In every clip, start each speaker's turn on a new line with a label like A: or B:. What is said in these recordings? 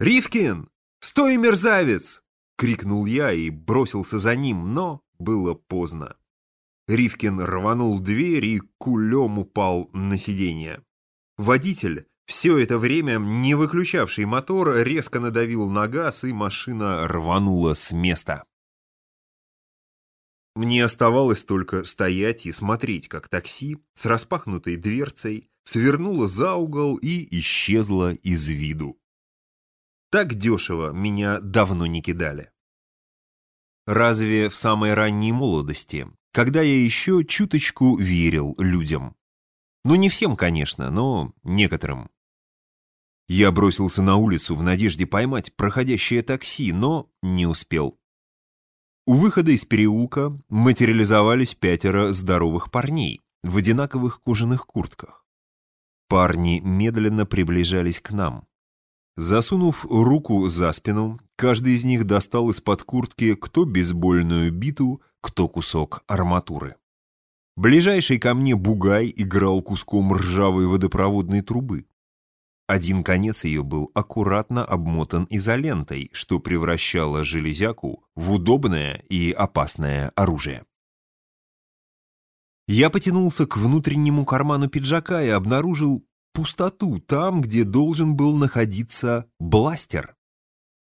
A: «Ривкин! Стой, мерзавец!» — крикнул я и бросился за ним, но было поздно. Ривкин рванул дверь и кулем упал на сиденье. Водитель, все это время не выключавший мотор, резко надавил на газ, и машина рванула с места. Мне оставалось только стоять и смотреть, как такси с распахнутой дверцей свернуло за угол и исчезло из виду. Так дешево меня давно не кидали. Разве в самой ранней молодости когда я еще чуточку верил людям. Ну, не всем, конечно, но некоторым. Я бросился на улицу в надежде поймать проходящее такси, но не успел. У выхода из переулка материализовались пятеро здоровых парней в одинаковых кожаных куртках. Парни медленно приближались к нам. Засунув руку за спину, каждый из них достал из-под куртки кто бейсбольную биту, кто кусок арматуры. Ближайший ко мне бугай играл куском ржавой водопроводной трубы. Один конец ее был аккуратно обмотан изолентой, что превращало железяку в удобное и опасное оружие. Я потянулся к внутреннему карману пиджака и обнаружил пустоту там, где должен был находиться бластер.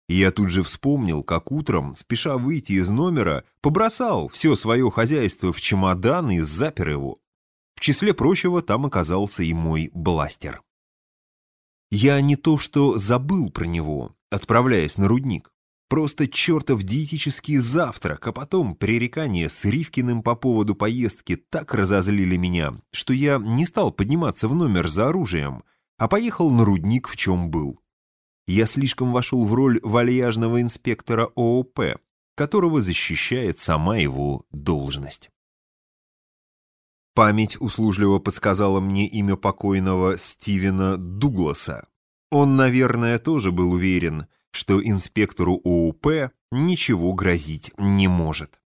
A: Я тут же вспомнил, как утром, спеша выйти из номера, побросал все свое хозяйство в чемодан и запер его. В числе прочего там оказался и мой бластер. Я не то что забыл про него, отправляясь на рудник. Просто чертов диетический завтрак, а потом пререкания с Ривкиным по поводу поездки так разозлили меня, что я не стал подниматься в номер за оружием, а поехал на рудник, в чем был. Я слишком вошел в роль вальяжного инспектора ООП, которого защищает сама его должность. Память услужливо подсказала мне имя покойного Стивена Дугласа. Он, наверное, тоже был уверен, что инспектору ОУП ничего грозить не может.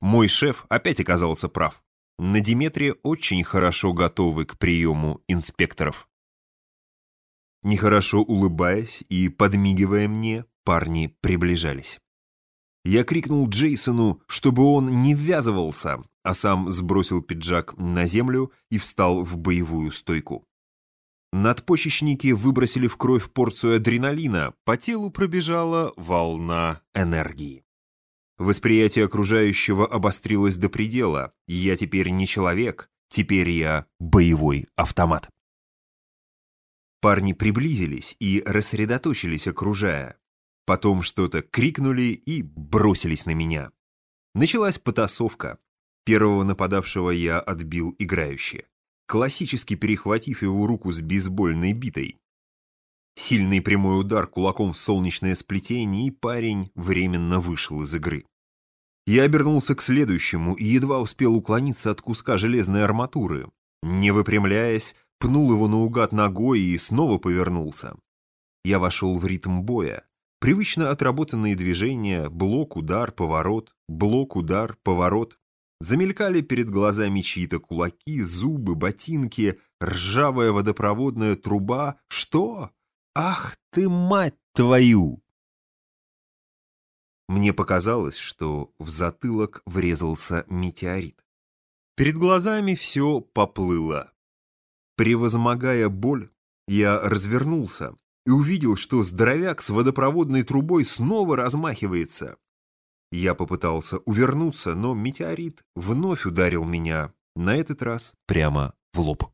A: Мой шеф опять оказался прав. На Диметре очень хорошо готовы к приему инспекторов. Нехорошо улыбаясь и подмигивая мне, парни приближались. Я крикнул Джейсону, чтобы он не ввязывался, а сам сбросил пиджак на землю и встал в боевую стойку. Надпочечники выбросили в кровь порцию адреналина, по телу пробежала волна энергии. Восприятие окружающего обострилось до предела, я теперь не человек, теперь я боевой автомат. Парни приблизились и рассредоточились, окружая. Потом что-то крикнули и бросились на меня. Началась потасовка. Первого нападавшего я отбил играюще, классически перехватив его руку с бейсбольной битой. Сильный прямой удар кулаком в солнечное сплетение, и парень временно вышел из игры. Я обернулся к следующему и едва успел уклониться от куска железной арматуры. Не выпрямляясь, пнул его наугад ногой и снова повернулся. Я вошел в ритм боя. Привычно отработанные движения, блок, удар, поворот, блок, удар, поворот. Замелькали перед глазами чьи-то кулаки, зубы, ботинки, ржавая водопроводная труба. Что? Ах ты, мать твою! Мне показалось, что в затылок врезался метеорит. Перед глазами все поплыло. Превозмогая боль, я развернулся и увидел, что здоровяк с водопроводной трубой снова размахивается. Я попытался увернуться, но метеорит вновь ударил меня, на этот раз прямо в лоб.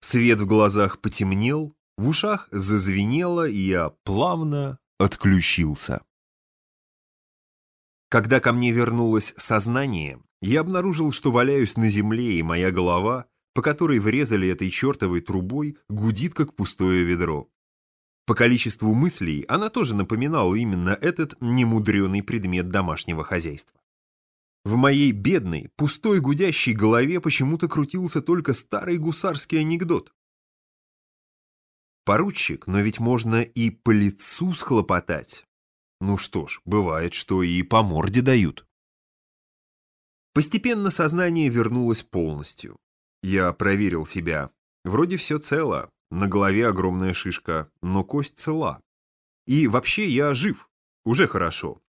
A: Свет в глазах потемнел, в ушах зазвенело, и я плавно отключился. Когда ко мне вернулось сознание, я обнаружил, что валяюсь на земле, и моя голова — по которой врезали этой чертовой трубой, гудит как пустое ведро. По количеству мыслей она тоже напоминала именно этот немудреный предмет домашнего хозяйства. В моей бедной, пустой гудящей голове почему-то крутился только старый гусарский анекдот. Поручик, но ведь можно и по лицу схлопотать. Ну что ж, бывает, что и по морде дают. Постепенно сознание вернулось полностью. Я проверил себя. Вроде все цело. На голове огромная шишка, но кость цела. И вообще я жив, уже хорошо.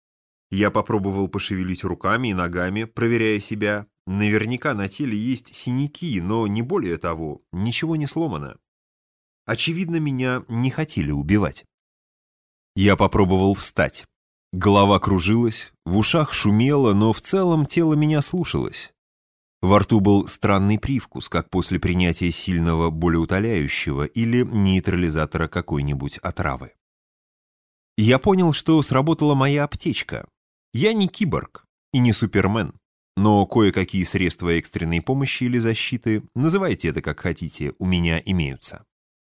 A: Я попробовал пошевелить руками и ногами, проверяя себя. Наверняка на теле есть синяки, но не более того, ничего не сломано. Очевидно, меня не хотели убивать. Я попробовал встать. Голова кружилась, в ушах шумело, но в целом тело меня слушалось. Во рту был странный привкус, как после принятия сильного болеутоляющего или нейтрализатора какой-нибудь отравы. Я понял, что сработала моя аптечка. Я не киборг и не супермен, но кое-какие средства экстренной помощи или защиты, называйте это как хотите, у меня имеются.